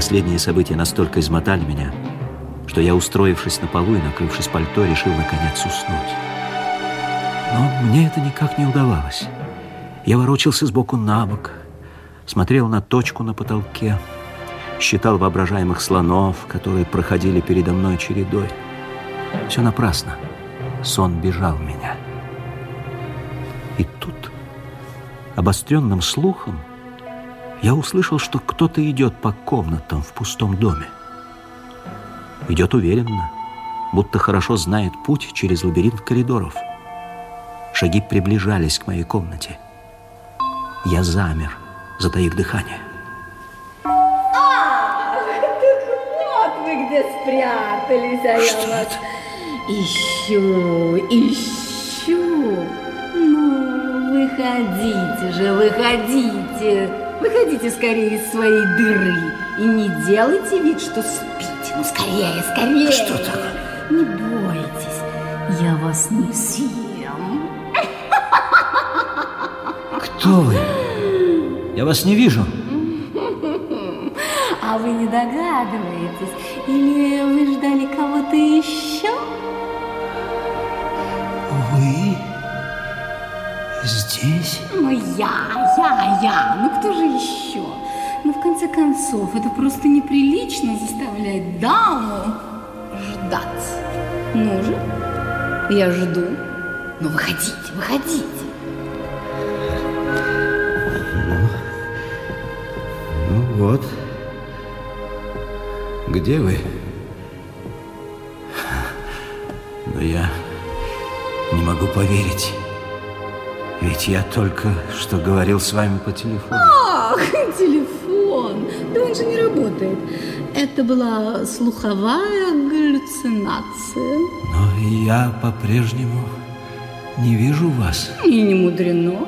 Последние события настолько измотали меня, что я, устроившись на полу и накрывшись пальто, решил наконец уснуть. Но мне это никак не удавалось. Я ворочался сбоку на бок, смотрел на точку на потолке, считал воображаемых слонов, которые проходили передо мной чередой. Все напрасно. Сон бежал меня. И тут, обостренным слухом, я услышал, что кто-то идет по комнатам в пустом доме. Идет уверенно, будто хорошо знает путь через лабиринт коридоров. Шаги приближались к моей комнате. Я замер, затаив дыхание. А, так вот вы где спрятались, а Что я вас это? ищу, ищу. Ну, выходите же, выходите. Выходите скорее из своей дыры и не делайте вид, что спите. Ну, скорее, скорее. Что такое? Не бойтесь, я вас не съем. Кто вы? Я вас не вижу. А вы не догадываетесь? Или вы ждали кого-то еще? Здесь? Ну, я, я, я. Ну, кто же еще? Ну, в конце концов, это просто неприлично заставлять даму ждать. Ну же, я жду. Ну, выходите, выходите. Ну вот. Где вы? Но я не могу поверить. Ведь я только что говорил с вами по телефону. Ах, телефон. Да он же не работает. Это была слуховая галлюцинация. Но я по-прежнему не вижу вас. И не мудрено.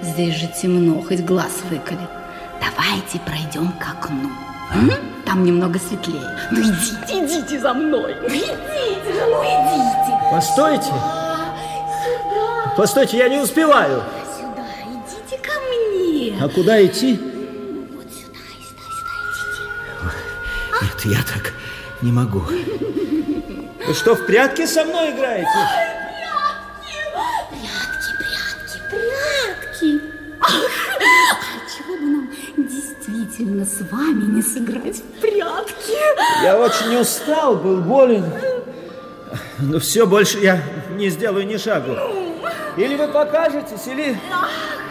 Здесь же темно, хоть глаз выколи. Давайте пройдем к окну. М? Там немного светлее. Ну идите, идите за мной. Ну идите ну идите. Постойте! Постойте, я не успеваю! сюда, идите ко мне. А куда идти? Вот сюда, сюда, сюда, идите. Нет, я так не могу. Вы что, в прятки со мной играете? Прятки, прятки, прятки. Ах, а чего бы нам действительно с вами не сыграть в прятки? Я очень устал, был болен. Но все, больше я не сделаю ни шагу. Или вы покажетесь, или...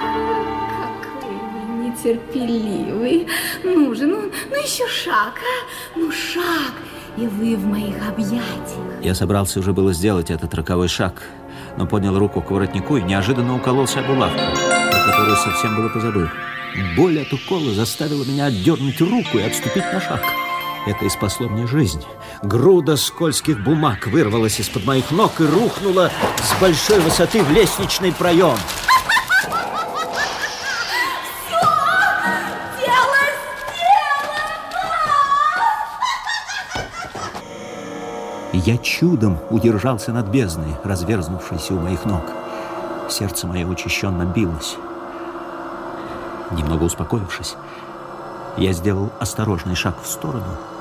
Какой вы нетерпеливый. Ну же, ну, ну еще шаг, а? Ну шаг, и вы в моих объятиях. Я собрался уже было сделать этот роковой шаг, но поднял руку к воротнику и неожиданно укололся об булавку, про которую совсем было позабыл. Боль от укола заставила меня отдернуть руку и отступить на шаг. Это и спасло мне жизнь. Груда скользких бумаг вырвалась из-под моих ног и рухнула с большой высоты в лестничный проем. Я чудом удержался над бездной, разверзнувшейся у моих ног. Сердце мое учащенно билось. Немного успокоившись, я сделал осторожный шаг в сторону.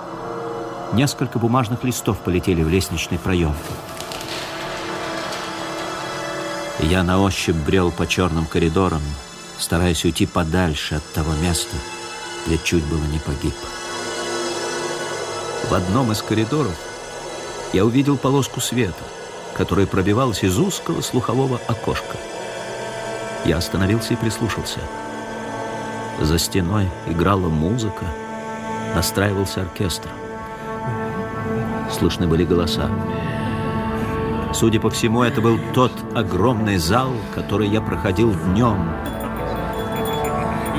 Несколько бумажных листов полетели в лестничный проем. Я на ощупь брел по черным коридорам, стараясь уйти подальше от того места, где чуть было не погиб. В одном из коридоров я увидел полоску света, которая пробивалась из узкого слухового окошка. Я остановился и прислушался. За стеной играла музыка, настраивался оркестр. Слышны были голоса. Судя по всему, это был тот огромный зал, который я проходил днем.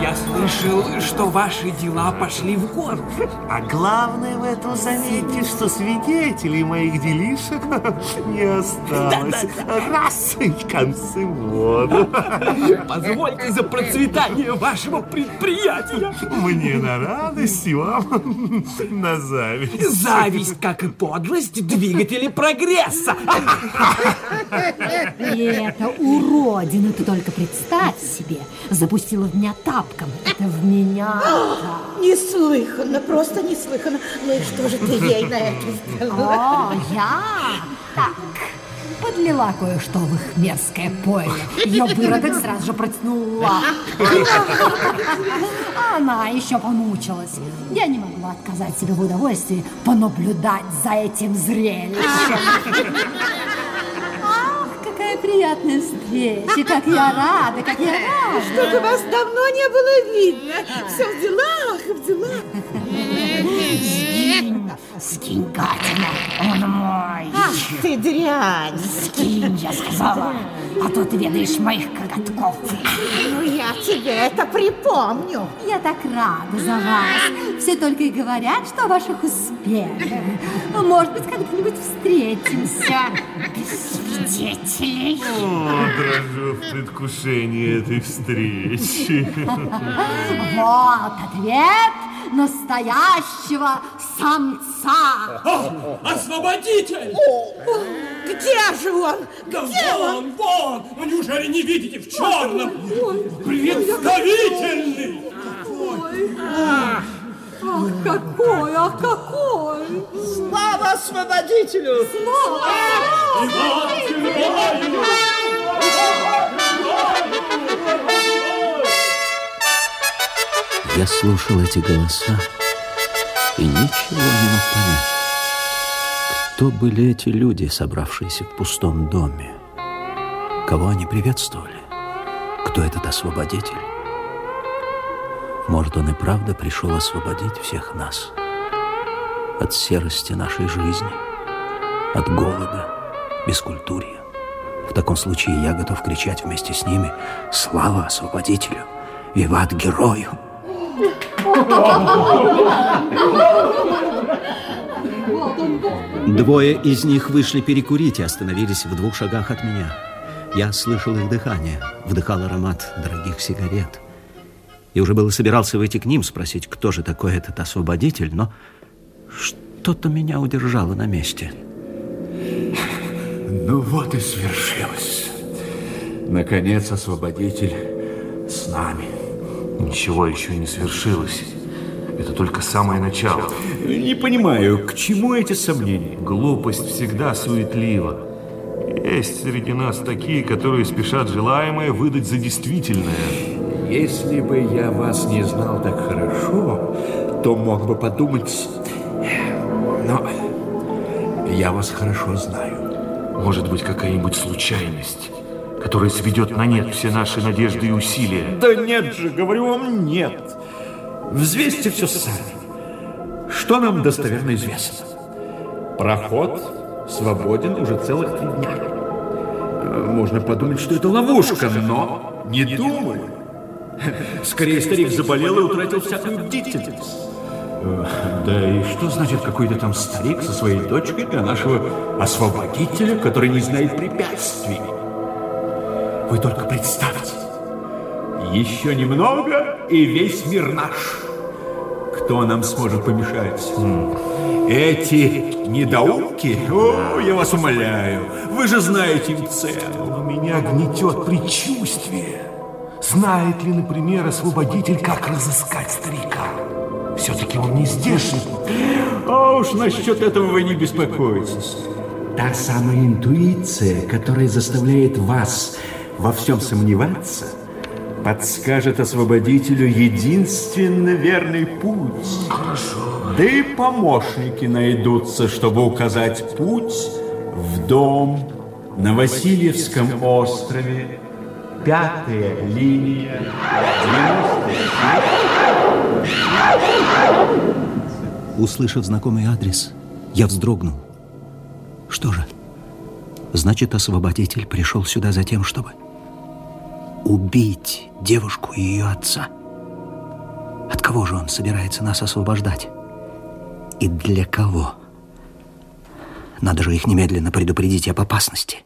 Я слышал, что ваши дела пошли в гору. А главное в этом, заметьте, что свидетелей моих делишек не осталось. Раз и концы воду. Позвольте за процветание вашего предприятия. Мне на радость и вам на зависть. Зависть, как и подлость, двигатели прогресса. И эта уродина, ты только представь себе, запустила в меня тапочку бабкам. Это в меня. Неслыханно, просто неслыханно. Ну и что же ты ей на это сделала? О, я? Так, подлила кое-что в их мерзкое пойло. Ее выродок сразу же протянул лапу. А она еще помучилась. Я не могла отказать себе в удовольствии понаблюдать за этим зрелищем. Какая приятная встреча, как я рада, как я рада. Что-то вас давно не было видно. Все в делах, в делах. Скинь, он мой. Ах ты дрянь. Скинь, я сказала, а то ты ведаешь моих коготков. Ну я тебе это припомню. Я так рада за вас. Все только и говорят, что о ваших успехах. Может быть, когда-нибудь встретимся. Без свидетелей. О, дрожу в предвкушении этой встречи. Вот ответ настоящего самца. Освободитель! Где же он? Да вон, вон! Ну неужели не видите в черном? Представительный! Ах, какой, ах, какой! Слава освободителю! Я слушал эти голоса и ничего не мог понять. Кто были эти люди, собравшиеся в пустом доме? Кого они приветствовали? Кто этот освободитель? Может, он и правда пришел освободить всех нас от серости нашей жизни, от голода, бескультурья. В таком случае я готов кричать вместе с ними «Слава освободителю! Виват герою!» Двое из них вышли перекурить и остановились в двух шагах от меня. Я слышал их дыхание, вдыхал аромат дорогих сигарет. И уже было собирался выйти к ним, спросить, кто же такой этот освободитель, но что-то меня удержало на месте. Ну вот и свершилось. Наконец, освободитель с нами. Ничего еще не свершилось. Это только самое начало. Не понимаю, к чему эти сомнения? Глупость всегда суетлива. Есть среди нас такие, которые спешат желаемое выдать за действительное. Если бы я вас не знал так хорошо, то мог бы подумать... Но я вас хорошо знаю. Может быть, какая-нибудь случайность, которая сведет на нет все наши надежды и усилия. Да нет же, говорю вам, нет. Взвесьте все сами. Что нам достоверно известно? Проход свободен уже целых три дня. Э, Можно подумать, что это ловушка, но не думаю. Скорее, старик заболел и утратил всякую бдительность. Э, Да и что значит какой-то там старик со своей дочкой для нашего освободителя, который не знает препятствий? Вы только представьте. Еще немного, и весь мир наш. Кто нам сможет помешать? Эти недоумки? О, я вас умоляю, вы же знаете им цену. Но меня гнетет предчувствие. Знает ли, например, освободитель, как разыскать старика? Все-таки он не здешний. А уж насчет этого вы не беспокойтесь. Та самая интуиция, которая заставляет вас во всем сомневаться, подскажет освободителю единственно верный путь. Хорошо. Да и помощники найдутся, чтобы указать путь в дом на Васильевском острове. Пятая линия. 90 Услышав знакомый адрес, я вздрогнул. Что же? Значит, освободитель пришел сюда за тем, чтобы убить девушку и ее отца. От кого же он собирается нас освобождать? И для кого? Надо же их немедленно предупредить об опасности.